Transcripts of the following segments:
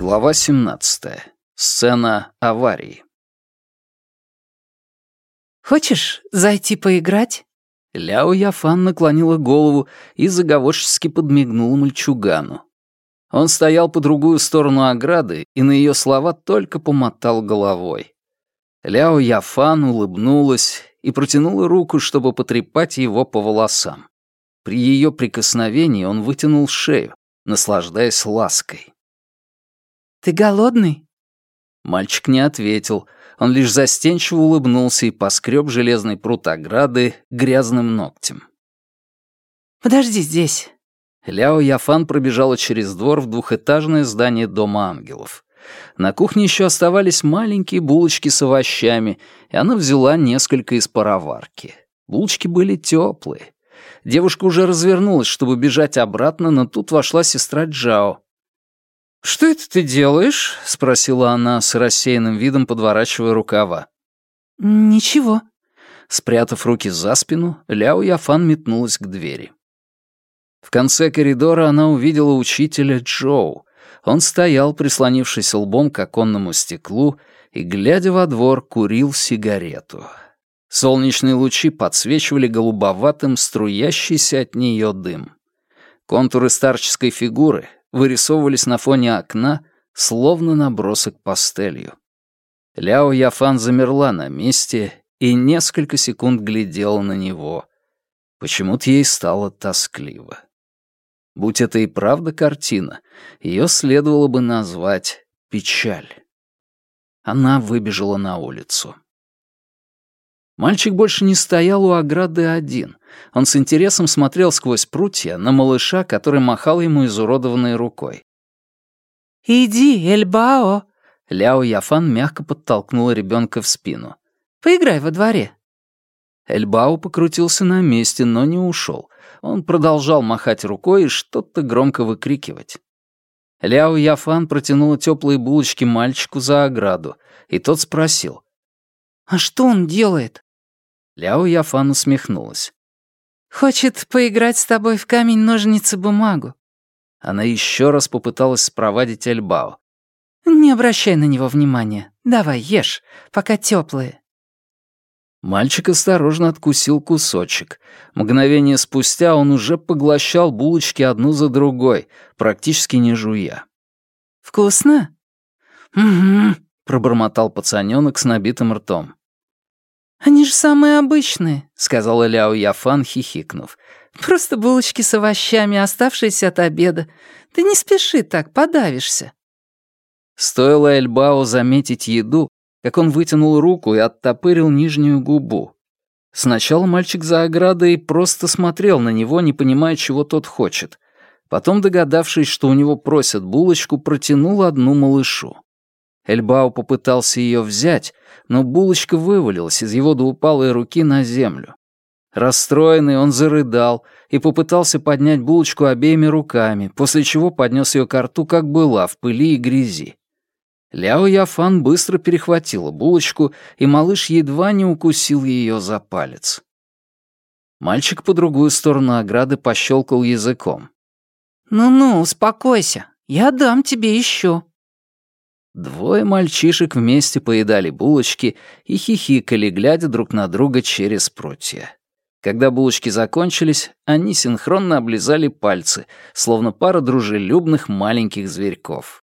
Глава 17. Сцена аварии. «Хочешь зайти поиграть?» Ляо Яфан наклонила голову и заговорчески подмигнул мальчугану. Он стоял по другую сторону ограды и на ее слова только помотал головой. Ляо Яфан улыбнулась и протянула руку, чтобы потрепать его по волосам. При ее прикосновении он вытянул шею, наслаждаясь лаской. «Ты голодный?» Мальчик не ответил. Он лишь застенчиво улыбнулся и поскреб железный прут ограды грязным ногтем. «Подожди здесь». Ляо Яфан пробежала через двор в двухэтажное здание Дома ангелов. На кухне еще оставались маленькие булочки с овощами, и она взяла несколько из пароварки. Булочки были теплые. Девушка уже развернулась, чтобы бежать обратно, но тут вошла сестра Джао. «Что это ты делаешь?» — спросила она с рассеянным видом, подворачивая рукава. «Ничего». Спрятав руки за спину, Ляо Яфан метнулась к двери. В конце коридора она увидела учителя Джоу. Он стоял, прислонившись лбом к оконному стеклу, и, глядя во двор, курил сигарету. Солнечные лучи подсвечивали голубоватым струящийся от нее дым. Контуры старческой фигуры, вырисовывались на фоне окна, словно набросок пастелью. Ляо Яфан замерла на месте и несколько секунд глядела на него. Почему-то ей стало тоскливо. Будь это и правда картина, ее следовало бы назвать «Печаль». Она выбежала на улицу. Мальчик больше не стоял у ограды один. Он с интересом смотрел сквозь прутья на малыша, который махал ему изуродованной рукой. «Иди, Эльбао!» Ляо Яфан мягко подтолкнула ребенка в спину. «Поиграй во дворе». Эльбао покрутился на месте, но не ушел. Он продолжал махать рукой и что-то громко выкрикивать. Ляо Яфан протянула теплые булочки мальчику за ограду, и тот спросил. «А что он делает?» Ляо Яфан усмехнулась. «Хочет поиграть с тобой в камень-ножницы-бумагу». Она еще раз попыталась спровадить Эльбао. «Не обращай на него внимания. Давай, ешь, пока теплые». Мальчик осторожно откусил кусочек. Мгновение спустя он уже поглощал булочки одну за другой, практически не жуя. «Вкусно?» «Угу», — пробормотал пацанёнок с набитым ртом. «Они же самые обычные», — сказала Ляо Яфан, хихикнув. «Просто булочки с овощами, оставшиеся от обеда. Ты не спеши так, подавишься». Стоило Эльбао заметить еду, как он вытянул руку и оттопырил нижнюю губу. Сначала мальчик за оградой просто смотрел на него, не понимая, чего тот хочет. Потом, догадавшись, что у него просят булочку, протянул одну малышу. Эльбао попытался ее взять, но булочка вывалилась из его двупалой руки на землю. Расстроенный, он зарыдал и попытался поднять булочку обеими руками, после чего поднес ее к рту, как была, в пыли и грязи. Ляо Яфан быстро перехватила булочку, и малыш едва не укусил ее за палец. Мальчик по другую сторону ограды пощелкал языком. «Ну-ну, успокойся, я дам тебе еще». Двое мальчишек вместе поедали булочки и хихикали, глядя друг на друга через прутья. Когда булочки закончились, они синхронно облизали пальцы, словно пара дружелюбных маленьких зверьков.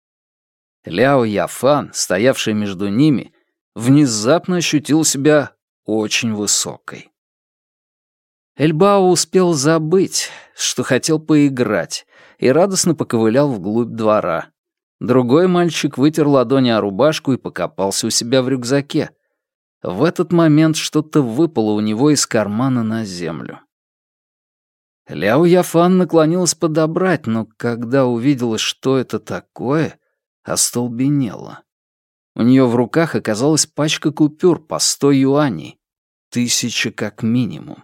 Ляо Яфан, стоявший между ними, внезапно ощутил себя очень высокой. Эльбао успел забыть, что хотел поиграть, и радостно поковылял вглубь двора. Другой мальчик вытер ладони о рубашку и покопался у себя в рюкзаке. В этот момент что-то выпало у него из кармана на землю. Ляо Яфан наклонилась подобрать, но когда увидела, что это такое, остолбенела. У нее в руках оказалась пачка купюр по сто юаней. Тысяча как минимум.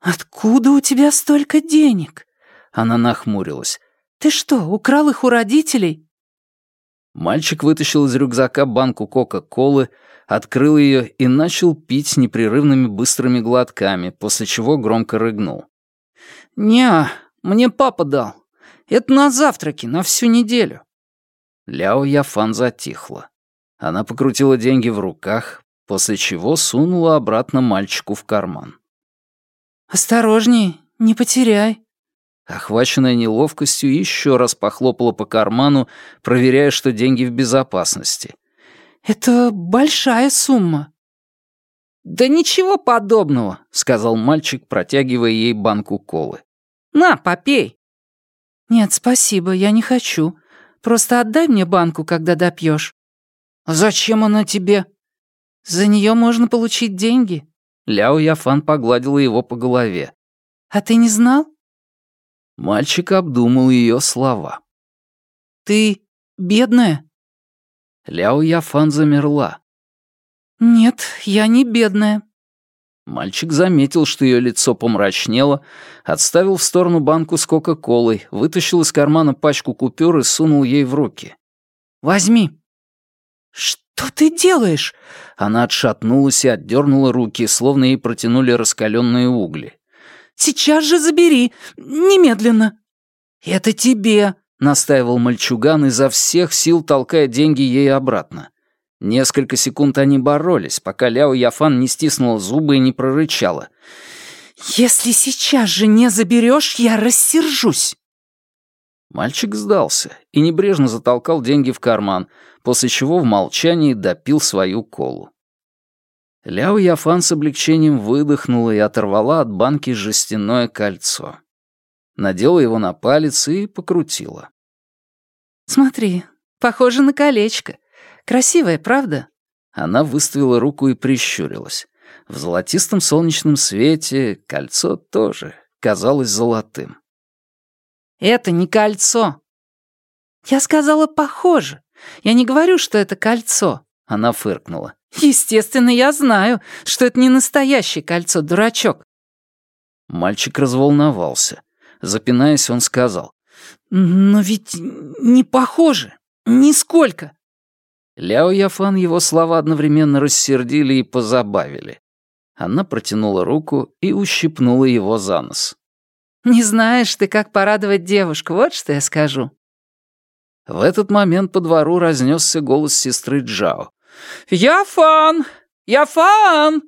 «Откуда у тебя столько денег?» Она нахмурилась. «Ты что, украл их у родителей?» Мальчик вытащил из рюкзака банку Кока-Колы, открыл ее и начал пить непрерывными быстрыми глотками, после чего громко рыгнул. «Не, мне папа дал. Это на завтраки, на всю неделю». Ляо Яфан затихла. Она покрутила деньги в руках, после чего сунула обратно мальчику в карман. «Осторожней, не потеряй». Охваченная неловкостью, еще раз похлопала по карману, проверяя, что деньги в безопасности. «Это большая сумма». «Да ничего подобного», — сказал мальчик, протягивая ей банку колы. «На, попей». «Нет, спасибо, я не хочу. Просто отдай мне банку, когда допьешь. «Зачем она тебе?» «За нее можно получить деньги». Ляо Яфан погладила его по голове. «А ты не знал?» Мальчик обдумал ее слова. «Ты бедная?» Ляо Яфан замерла. «Нет, я не бедная». Мальчик заметил, что ее лицо помрачнело, отставил в сторону банку с Кока-Колой, вытащил из кармана пачку купюр и сунул ей в руки. «Возьми». «Что ты делаешь?» Она отшатнулась и отдернула руки, словно ей протянули раскаленные угли. Сейчас же забери! Немедленно!» «Это тебе!» — настаивал мальчуган, изо всех сил толкая деньги ей обратно. Несколько секунд они боролись, пока Ляо Яфан не стиснула зубы и не прорычала. «Если сейчас же не заберешь, я рассержусь!» Мальчик сдался и небрежно затолкал деньги в карман, после чего в молчании допил свою колу. Ляо Яфан с облегчением выдохнула и оторвала от банки жестяное кольцо. Надела его на палец и покрутила. «Смотри, похоже на колечко. Красивое, правда?» Она выставила руку и прищурилась. В золотистом солнечном свете кольцо тоже казалось золотым. «Это не кольцо!» «Я сказала, похоже. Я не говорю, что это кольцо», — она фыркнула. «Естественно, я знаю, что это не настоящее кольцо, дурачок». Мальчик разволновался. Запинаясь, он сказал. «Но ведь не похоже. Нисколько». Ляо Яфан его слова одновременно рассердили и позабавили. Она протянула руку и ущипнула его за нос. «Не знаешь ты, как порадовать девушку, вот что я скажу». В этот момент по двору разнесся голос сестры Джао. «Яфан! Яфан!»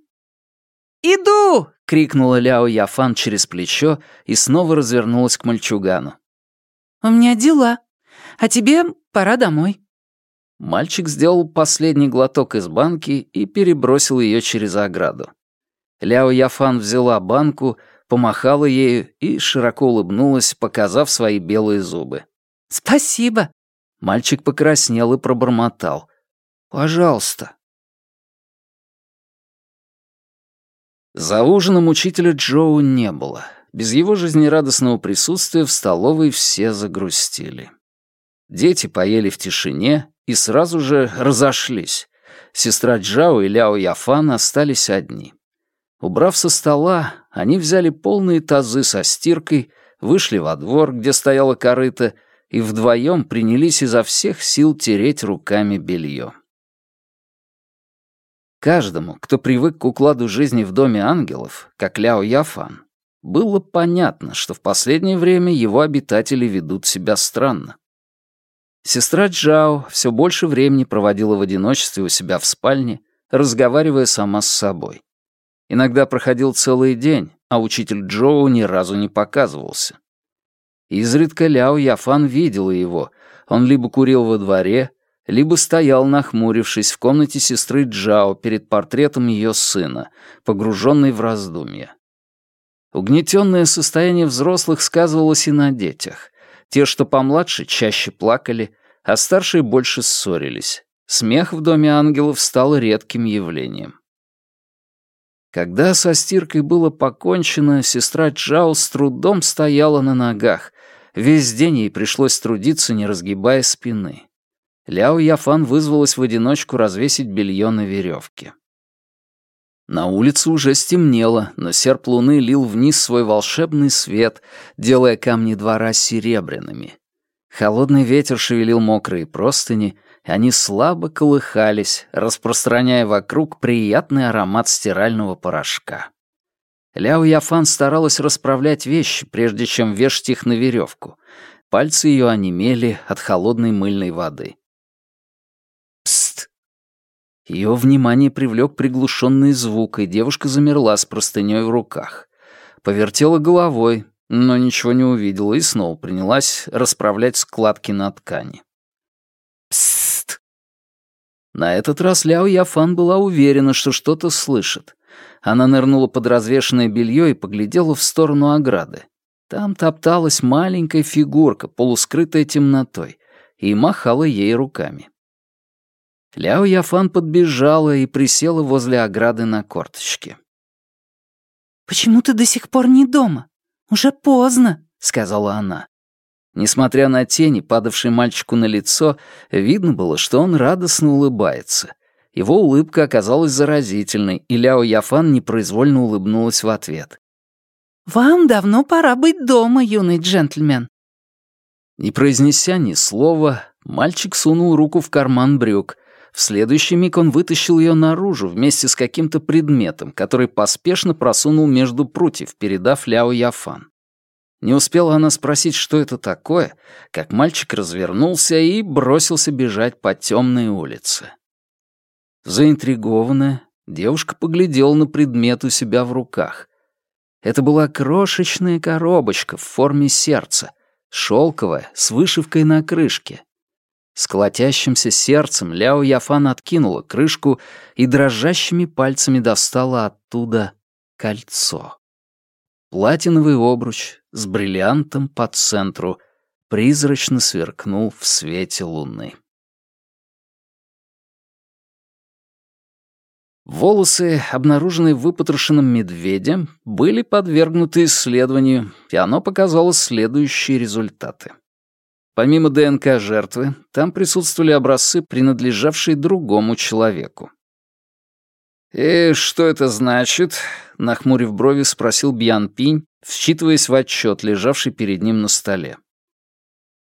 «Иду!» — крикнула Ляо Яфан через плечо и снова развернулась к мальчугану. «У меня дела, а тебе пора домой». Мальчик сделал последний глоток из банки и перебросил ее через ограду. Ляо Яфан взяла банку, помахала ею и широко улыбнулась, показав свои белые зубы. «Спасибо». Мальчик покраснел и пробормотал. Пожалуйста». За ужином учителя Джоу не было. Без его жизнерадостного присутствия в столовой все загрустили. Дети поели в тишине и сразу же разошлись. Сестра Джао и Ляо Яфан остались одни. Убрав со стола, они взяли полные тазы со стиркой, вышли во двор, где стояла корыта, и вдвоем принялись изо всех сил тереть руками белье. Каждому, кто привык к укладу жизни в доме ангелов, как Ляо Яфан, было понятно, что в последнее время его обитатели ведут себя странно. Сестра Джао все больше времени проводила в одиночестве у себя в спальне, разговаривая сама с собой. Иногда проходил целый день, а учитель Джоу ни разу не показывался. Изредка Ляо Яфан видела его. Он либо курил во дворе, либо стоял, нахмурившись, в комнате сестры Джао перед портретом ее сына, погруженный в раздумья. Угнетенное состояние взрослых сказывалось и на детях. Те, что помладше, чаще плакали, а старшие больше ссорились. Смех в доме ангелов стал редким явлением. Когда со стиркой было покончено, сестра Джао с трудом стояла на ногах. Весь день ей пришлось трудиться, не разгибая спины. Ляо Яфан вызвалась в одиночку развесить белье на веревке. На улице уже стемнело, но серп луны лил вниз свой волшебный свет, делая камни двора серебряными. Холодный ветер шевелил мокрые простыни, и они слабо колыхались, распространяя вокруг приятный аромат стирального порошка. Ляо Яфан старалась расправлять вещи, прежде чем вешать их на веревку. Пальцы ее онемели от холодной мыльной воды. Ее внимание привлек приглушенный звук, и девушка замерла с простыней в руках. Повертела головой, но ничего не увидела и снова принялась расправлять складки на ткани. «Псst!» На этот раз Ляо Яфан была уверена, что что-то слышит. Она нырнула под развешанное белье и поглядела в сторону ограды. Там топталась маленькая фигурка, полускрытая темнотой, и махала ей руками. Ляо Яфан подбежала и присела возле ограды на корточке. «Почему ты до сих пор не дома? Уже поздно», — сказала она. Несмотря на тени, падавшие мальчику на лицо, видно было, что он радостно улыбается. Его улыбка оказалась заразительной, и Ляо Яфан непроизвольно улыбнулась в ответ. «Вам давно пора быть дома, юный джентльмен». Не произнеся ни слова, мальчик сунул руку в карман брюк. В следующий миг он вытащил ее наружу вместе с каким-то предметом, который поспешно просунул между прутьев, передав Ляо Яфан. Не успела она спросить, что это такое, как мальчик развернулся и бросился бежать по темной улице. Заинтригованная, девушка поглядела на предмет у себя в руках. Это была крошечная коробочка в форме сердца, шелковая, с вышивкой на крышке. С сердцем Ляо Яфан откинула крышку и дрожащими пальцами достала оттуда кольцо. Платиновый обруч с бриллиантом по центру призрачно сверкнул в свете луны. Волосы, обнаруженные выпотрошенным медведем, были подвергнуты исследованию, и оно показало следующие результаты. Помимо ДНК жертвы, там присутствовали образцы, принадлежавшие другому человеку. «И что это значит?» — нахмурив брови, спросил Бьян Пинь, вчитываясь в отчет, лежавший перед ним на столе.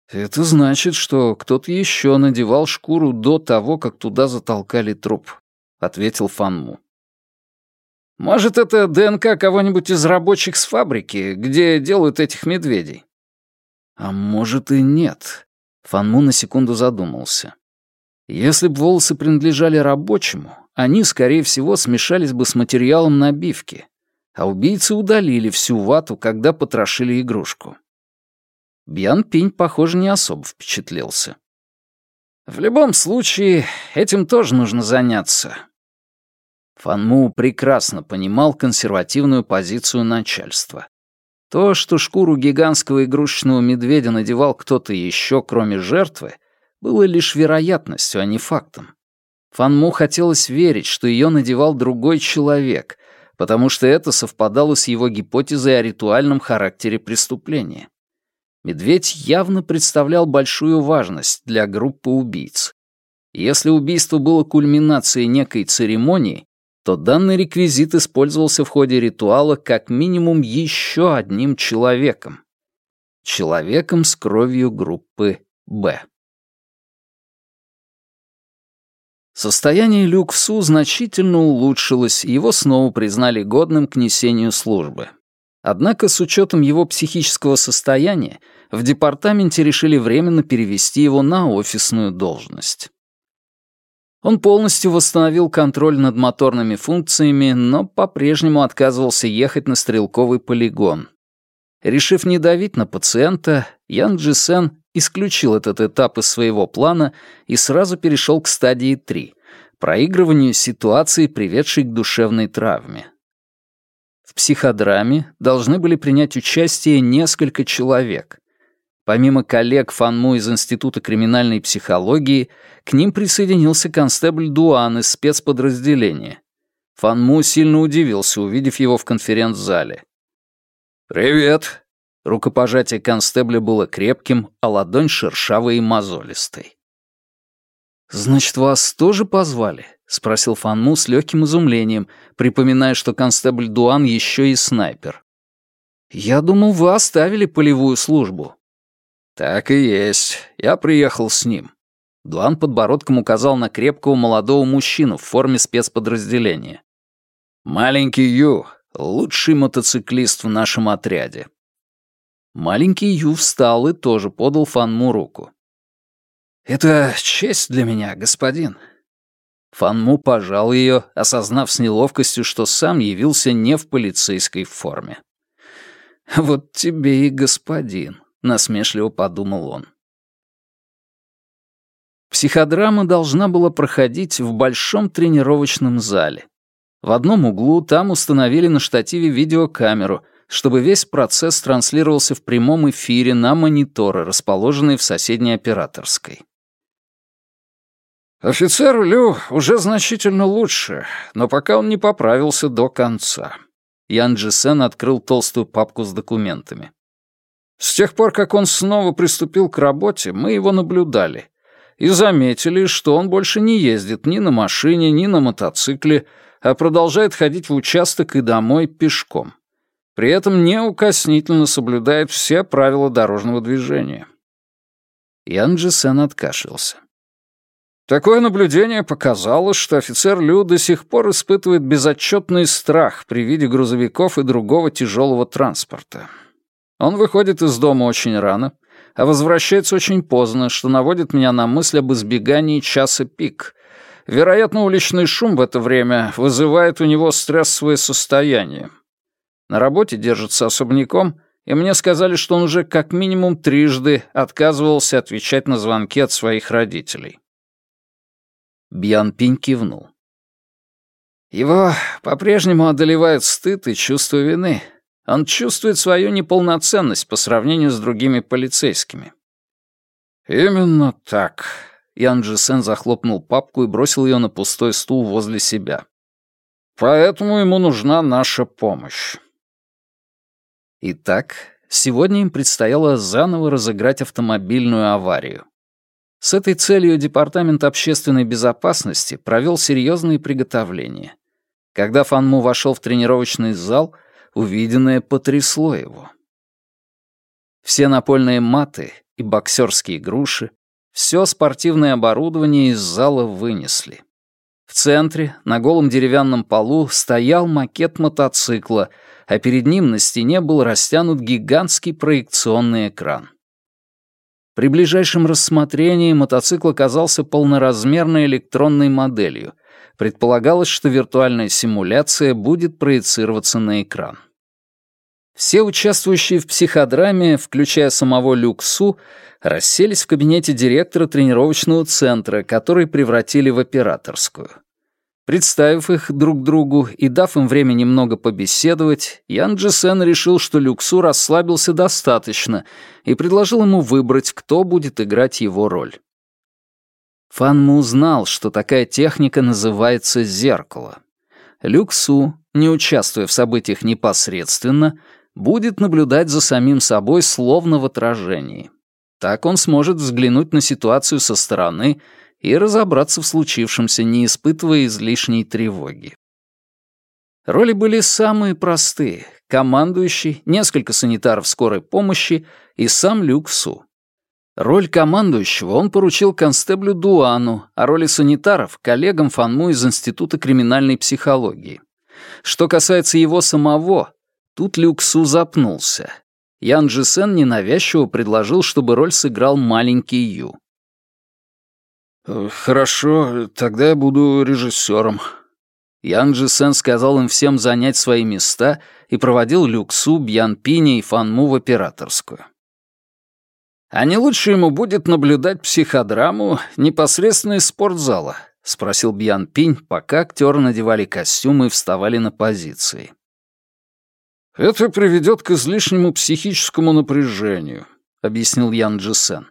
«Это значит, что кто-то еще надевал шкуру до того, как туда затолкали труп», — ответил Фанму. «Может, это ДНК кого-нибудь из рабочих с фабрики, где делают этих медведей?» «А может и нет», — Фанму на секунду задумался. «Если бы волосы принадлежали рабочему, они, скорее всего, смешались бы с материалом набивки, а убийцы удалили всю вату, когда потрошили игрушку». Бьян Пинь, похоже, не особо впечатлился. В любом случае, этим тоже нужно заняться. Фанму прекрасно понимал консервативную позицию начальства. То, что шкуру гигантского игрушечного медведя надевал кто-то еще, кроме жертвы, было лишь вероятностью, а не фактом. Фанму хотелось верить, что ее надевал другой человек, потому что это совпадало с его гипотезой о ритуальном характере преступления. Медведь явно представлял большую важность для группы убийц. Если убийство было кульминацией некой церемонии, то данный реквизит использовался в ходе ритуала как минимум еще одним человеком. Человеком с кровью группы «Б». Состояние Люк Су значительно улучшилось, его снова признали годным к несению службы. Однако с учетом его психического состояния в департаменте решили временно перевести его на офисную должность. Он полностью восстановил контроль над моторными функциями, но по-прежнему отказывался ехать на стрелковый полигон. Решив не давить на пациента, Ян Джисен исключил этот этап из своего плана и сразу перешел к стадии 3 — проигрыванию ситуации, приведшей к душевной травме. В психодраме должны были принять участие несколько человек. Помимо коллег Фанму из Института криминальной психологии, к ним присоединился констебль Дуан из спецподразделения. Фанму сильно удивился, увидев его в конференц-зале. «Привет!» Рукопожатие констебля было крепким, а ладонь шершавой и мозолистой. «Значит, вас тоже позвали?» — спросил Фанму с легким изумлением, припоминая, что констебль Дуан еще и снайпер. «Я думал, вы оставили полевую службу». «Так и есть. Я приехал с ним». Дуан подбородком указал на крепкого молодого мужчину в форме спецподразделения. «Маленький Ю — лучший мотоциклист в нашем отряде». Маленький Ю встал и тоже подал Фанму руку. «Это честь для меня, господин». Фанму пожал ее, осознав с неловкостью, что сам явился не в полицейской форме. «Вот тебе и господин», — насмешливо подумал он. Психодрама должна была проходить в большом тренировочном зале. В одном углу там установили на штативе видеокамеру, чтобы весь процесс транслировался в прямом эфире на мониторы, расположенные в соседней операторской. Офицеру Лю уже значительно лучше, но пока он не поправился до конца. Ян Джисен открыл толстую папку с документами. С тех пор, как он снова приступил к работе, мы его наблюдали и заметили, что он больше не ездит ни на машине, ни на мотоцикле, а продолжает ходить в участок и домой пешком. При этом неукоснительно соблюдает все правила дорожного движения. Ян Джисен откашлялся. Такое наблюдение показало, что офицер Лю до сих пор испытывает безотчетный страх при виде грузовиков и другого тяжелого транспорта. Он выходит из дома очень рано, а возвращается очень поздно, что наводит меня на мысль об избегании часа пик. Вероятно, уличный шум в это время вызывает у него стрессовое состояние. На работе держится особняком, и мне сказали, что он уже как минимум трижды отказывался отвечать на звонки от своих родителей. Бьян Пинь кивнул. Его по-прежнему одолевает стыд и чувство вины. Он чувствует свою неполноценность по сравнению с другими полицейскими. «Именно так», — Ян Джисен захлопнул папку и бросил ее на пустой стул возле себя. «Поэтому ему нужна наша помощь». Итак, сегодня им предстояло заново разыграть автомобильную аварию. С этой целью Департамент общественной безопасности провел серьезные приготовления. Когда Фанму вошел в тренировочный зал, увиденное потрясло его. Все напольные маты и боксерские груши, все спортивное оборудование из зала вынесли. В центре, на голом деревянном полу, стоял макет мотоцикла, а перед ним на стене был растянут гигантский проекционный экран. При ближайшем рассмотрении мотоцикл оказался полноразмерной электронной моделью. Предполагалось, что виртуальная симуляция будет проецироваться на экран. Все участвующие в психодраме, включая самого Люксу, расселись в кабинете директора тренировочного центра, который превратили в операторскую. Представив их друг другу и дав им время немного побеседовать, Ян Джесен решил, что Люксу расслабился достаточно и предложил ему выбрать, кто будет играть его роль. Фан Му знал, что такая техника называется «зеркало». Люксу, не участвуя в событиях непосредственно, будет наблюдать за самим собой словно в отражении. Так он сможет взглянуть на ситуацию со стороны и разобраться в случившемся, не испытывая излишней тревоги. Роли были самые простые — командующий, несколько санитаров скорой помощи и сам Люк Су. Роль командующего он поручил констеблю Дуану, а роли санитаров — коллегам Фанму из Института криминальной психологии. Что касается его самого, тут Люк Су запнулся. Ян Джисен ненавязчиво предложил, чтобы роль сыграл маленький Ю. «Хорошо, тогда я буду режиссером». Ян Джисен сказал им всем занять свои места и проводил Люксу, Бьян Пиня и Фанму в операторскую. «А не лучше ему будет наблюдать психодраму непосредственно из спортзала?» — спросил Бьян Пинь, пока актеры надевали костюмы и вставали на позиции. «Это приведет к излишнему психическому напряжению», — объяснил Ян Джисен.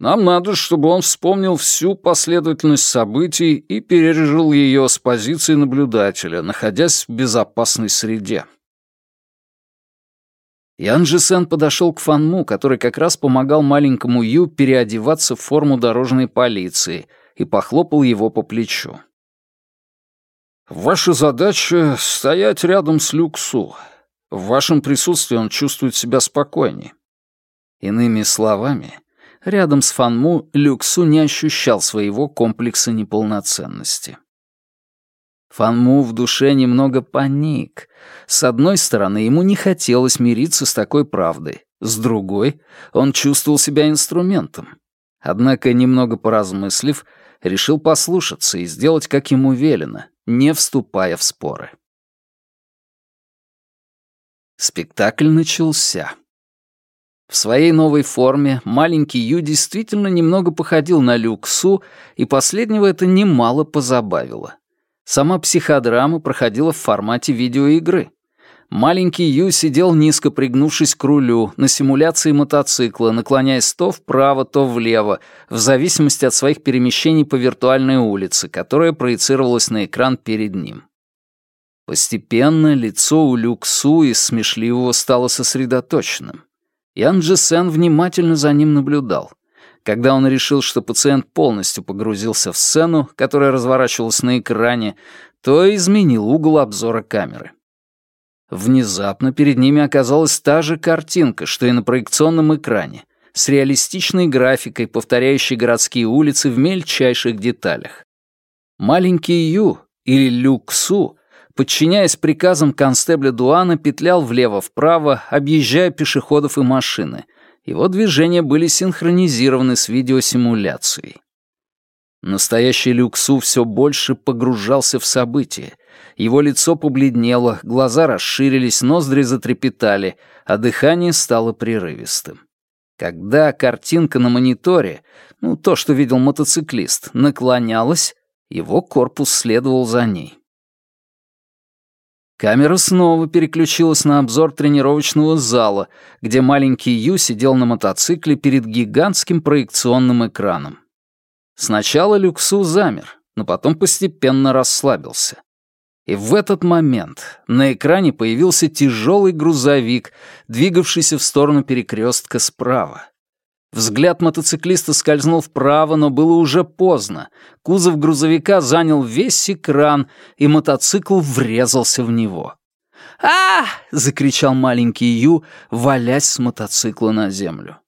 Нам надо, чтобы он вспомнил всю последовательность событий и пережил ее с позиции наблюдателя, находясь в безопасной среде. Ян Джисен подошел к Фанму, который как раз помогал маленькому Ю переодеваться в форму дорожной полиции, и похлопал его по плечу. «Ваша задача — стоять рядом с Люксу. В вашем присутствии он чувствует себя спокойнее». Иными словами, рядом с Фанму Люксу не ощущал своего комплекса неполноценности. Фанму в душе немного паник. С одной стороны, ему не хотелось мириться с такой правдой. С другой, он чувствовал себя инструментом. Однако, немного поразмыслив, решил послушаться и сделать, как ему велено, не вступая в споры. Спектакль начался. В своей новой форме маленький Ю действительно немного походил на Люксу, и последнего это немало позабавило. Сама психодрама проходила в формате видеоигры. Маленький Ю сидел низко пригнувшись к рулю, на симуляции мотоцикла, наклоняясь то вправо, то влево, в зависимости от своих перемещений по виртуальной улице, которая проецировалась на экран перед ним. Постепенно лицо у Люксу из смешливого стало сосредоточенным. Ян Джесен внимательно за ним наблюдал. Когда он решил, что пациент полностью погрузился в сцену, которая разворачивалась на экране, то изменил угол обзора камеры. Внезапно перед ними оказалась та же картинка, что и на проекционном экране, с реалистичной графикой, повторяющей городские улицы в мельчайших деталях. Маленький Ю, или Люксу, подчиняясь приказам констебля Дуана, петлял влево-вправо, объезжая пешеходов и машины. Его движения были синхронизированы с видеосимуляцией. Настоящий Люксу все больше погружался в события. Его лицо побледнело, глаза расширились, ноздри затрепетали, а дыхание стало прерывистым. Когда картинка на мониторе, ну, то, что видел мотоциклист, наклонялась, его корпус следовал за ней. Камера снова переключилась на обзор тренировочного зала, где маленький Ю сидел на мотоцикле перед гигантским проекционным экраном. Сначала Люксу замер, но потом постепенно расслабился. И в этот момент на экране появился тяжелый грузовик, двигавшийся в сторону перекрестка справа. Взгляд мотоциклиста скользнул вправо, но было уже поздно. Кузов грузовика занял весь экран, и мотоцикл врезался в него. а закричал маленький Ю, валясь с мотоцикла на землю.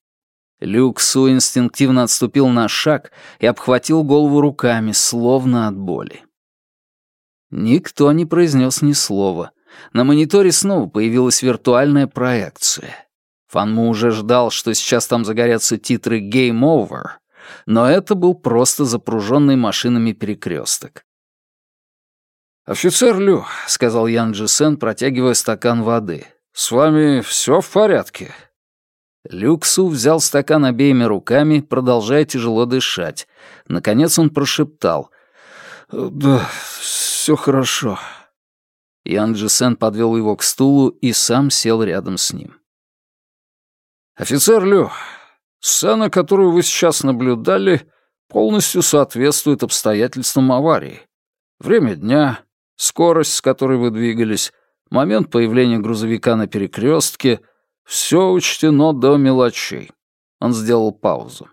Люк Су инстинктивно отступил на шаг и обхватил голову руками, словно от боли. Никто не произнес ни слова. На мониторе снова появилась виртуальная проекция. Фанму уже ждал, что сейчас там загорятся титры «Game Over», но это был просто запруженный машинами перекресток. «Офицер Лю», — сказал Ян Джисен, протягивая стакан воды, — «с вами все в порядке?» Люксу взял стакан обеими руками, продолжая тяжело дышать. Наконец он прошептал. «Да, все хорошо». Ян Джисен подвел его к стулу и сам сел рядом с ним. «Офицер Лю, сцена, которую вы сейчас наблюдали, полностью соответствует обстоятельствам аварии. Время дня, скорость, с которой вы двигались, момент появления грузовика на перекрестке — все учтено до мелочей». Он сделал паузу.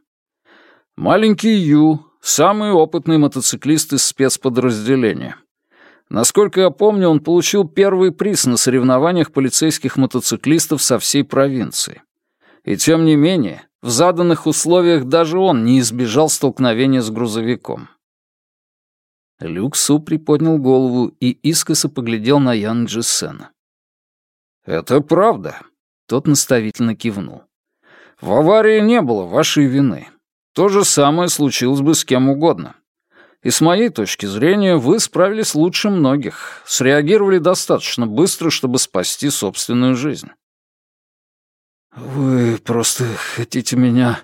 «Маленький Ю — самый опытный мотоциклист из спецподразделения. Насколько я помню, он получил первый приз на соревнованиях полицейских мотоциклистов со всей провинции. И тем не менее, в заданных условиях даже он не избежал столкновения с грузовиком. Люк Су приподнял голову и искоса поглядел на Ян Джисена. «Это правда», — тот наставительно кивнул. «В аварии не было вашей вины. То же самое случилось бы с кем угодно. И с моей точки зрения, вы справились лучше многих, среагировали достаточно быстро, чтобы спасти собственную жизнь. «Вы просто хотите меня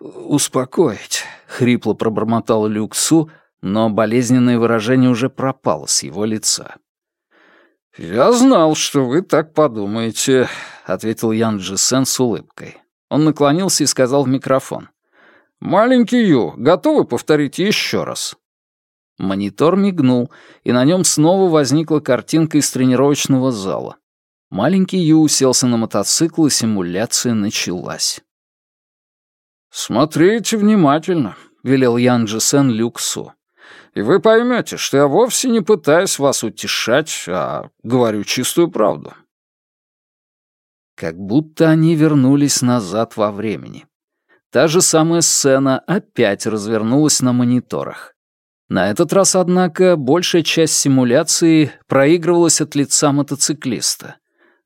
успокоить», — хрипло пробормотал Люксу, но болезненное выражение уже пропало с его лица. «Я знал, что вы так подумаете», — ответил Ян Джисен с улыбкой. Он наклонился и сказал в микрофон. «Маленький Ю, готовы повторить еще раз?» Монитор мигнул, и на нем снова возникла картинка из тренировочного зала. Маленький Ю уселся на мотоцикл, и симуляция началась. «Смотрите внимательно», — велел Ян Джисен Люксу. «И вы поймете, что я вовсе не пытаюсь вас утешать, а говорю чистую правду». Как будто они вернулись назад во времени. Та же самая сцена опять развернулась на мониторах. На этот раз, однако, большая часть симуляции проигрывалась от лица мотоциклиста.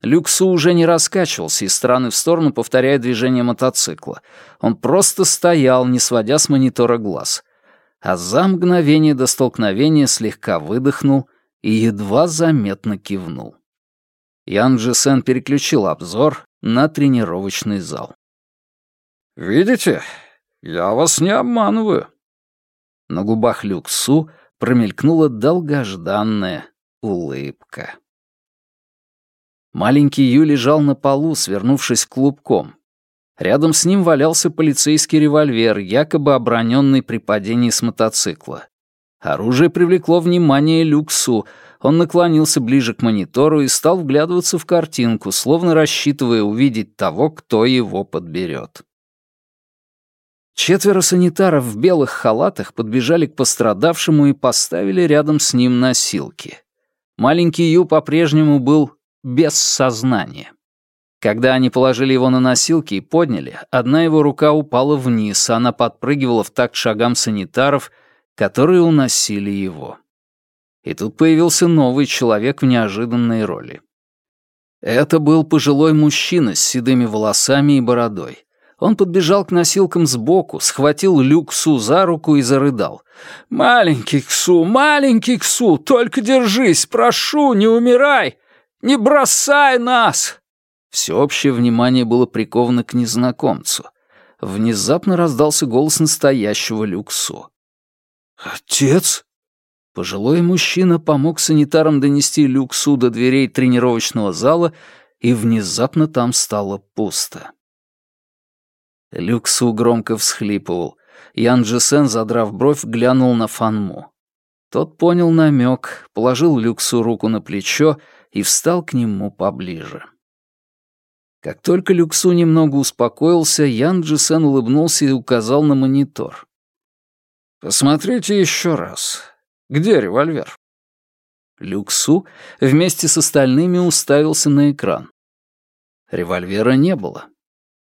Люксу уже не раскачивался из стороны в сторону, повторяя движение мотоцикла. Он просто стоял, не сводя с монитора глаз. а за мгновение до столкновения слегка выдохнул и едва заметно кивнул. Ян Джесен переключил обзор на тренировочный зал. «Видите, я вас не обманываю». На губах Люксу промелькнула долгожданная улыбка. Маленький Ю лежал на полу, свернувшись клубком. Рядом с ним валялся полицейский револьвер, якобы оброненный при падении с мотоцикла. Оружие привлекло внимание Люксу. Он наклонился ближе к монитору и стал вглядываться в картинку, словно рассчитывая увидеть того, кто его подберет. Четверо санитаров в белых халатах подбежали к пострадавшему и поставили рядом с ним носилки. Маленький Ю по-прежнему был без сознания. Когда они положили его на носилки и подняли, одна его рука упала вниз, а она подпрыгивала в такт шагам санитаров, которые уносили его. И тут появился новый человек в неожиданной роли. Это был пожилой мужчина с седыми волосами и бородой. Он подбежал к носилкам сбоку, схватил Люк Ксу за руку и зарыдал. «Маленький Ксу, маленький Ксу, только держись, прошу, не умирай! Не бросай нас!» Всеобщее внимание было приковано к незнакомцу. Внезапно раздался голос настоящего Люксу. «Отец?» Пожилой мужчина помог санитарам донести Люксу до дверей тренировочного зала, и внезапно там стало пусто. Люксу громко всхлипывал. Ян Джесен, задрав бровь, глянул на Фанму. Тот понял намек, положил Люксу руку на плечо и встал к нему поближе. Как только Люксу немного успокоился, Ян Джисен улыбнулся и указал на монитор. «Посмотрите еще раз. Где револьвер?» Люксу вместе с остальными уставился на экран. Револьвера не было.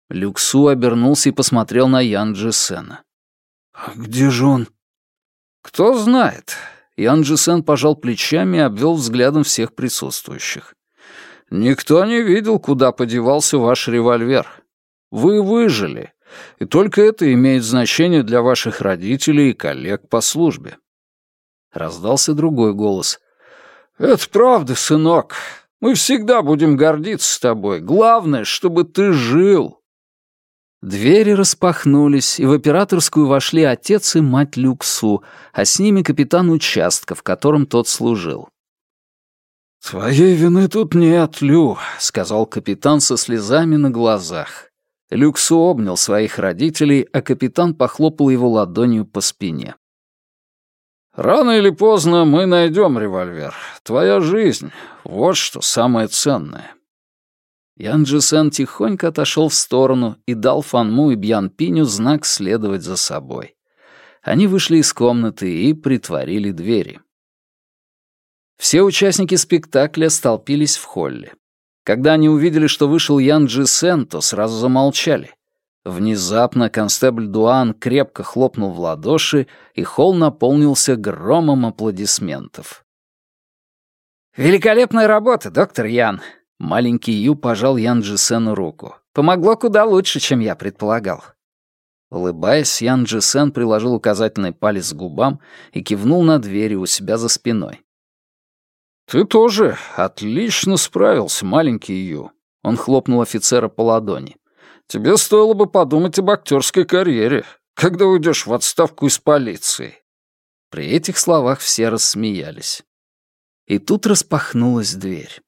Люксу обернулся и посмотрел на Ян Джисена. «А «Где же он?» «Кто знает». Ян Джисен пожал плечами и обвел взглядом всех присутствующих. Никто не видел, куда подевался ваш револьвер. Вы выжили, и только это имеет значение для ваших родителей и коллег по службе. Раздался другой голос. «Это правда, сынок. Мы всегда будем гордиться тобой. Главное, чтобы ты жил». Двери распахнулись, и в операторскую вошли отец и мать Люксу, а с ними капитан участка, в котором тот служил. «Твоей вины тут нет, Лю», — сказал капитан со слезами на глазах. Люксу обнял своих родителей, а капитан похлопал его ладонью по спине. «Рано или поздно мы найдем револьвер. Твоя жизнь — вот что самое ценное». Ян Джисен тихонько отошел в сторону и дал Фанму и Бьян Пиню знак следовать за собой. Они вышли из комнаты и притворили двери. Все участники спектакля столпились в холле. Когда они увидели, что вышел Ян Джисен, то сразу замолчали. Внезапно констебль Дуан крепко хлопнул в ладоши, и холл наполнился громом аплодисментов. «Великолепная работа, доктор Ян!» Маленький Ю пожал Ян Джисену руку. «Помогло куда лучше, чем я предполагал». Улыбаясь, Ян Джисен приложил указательный палец к губам и кивнул на двери у себя за спиной. «Ты тоже отлично справился, маленький Ю», — он хлопнул офицера по ладони. «Тебе стоило бы подумать об актерской карьере, когда уйдешь в отставку из полиции». При этих словах все рассмеялись. И тут распахнулась дверь.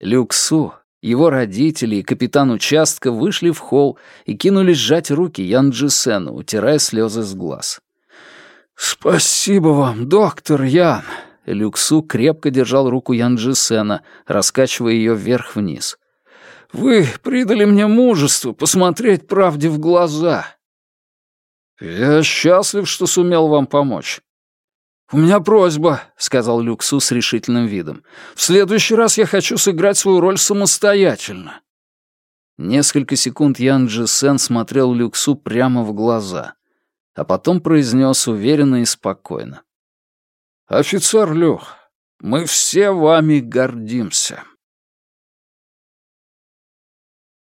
Люксу, его родители и капитан участка вышли в холл и кинулись сжать руки Ян Джисену, утирая слезы с глаз. «Спасибо вам, доктор Ян», Люксу крепко держал руку Янджи Сена, раскачивая ее вверх-вниз. «Вы придали мне мужество посмотреть правде в глаза». «Я счастлив, что сумел вам помочь». «У меня просьба», — сказал Люксу с решительным видом. «В следующий раз я хочу сыграть свою роль самостоятельно». Несколько секунд Ян Джи Сен смотрел Люксу прямо в глаза, а потом произнес уверенно и спокойно. «Офицер Лех, мы все вами гордимся».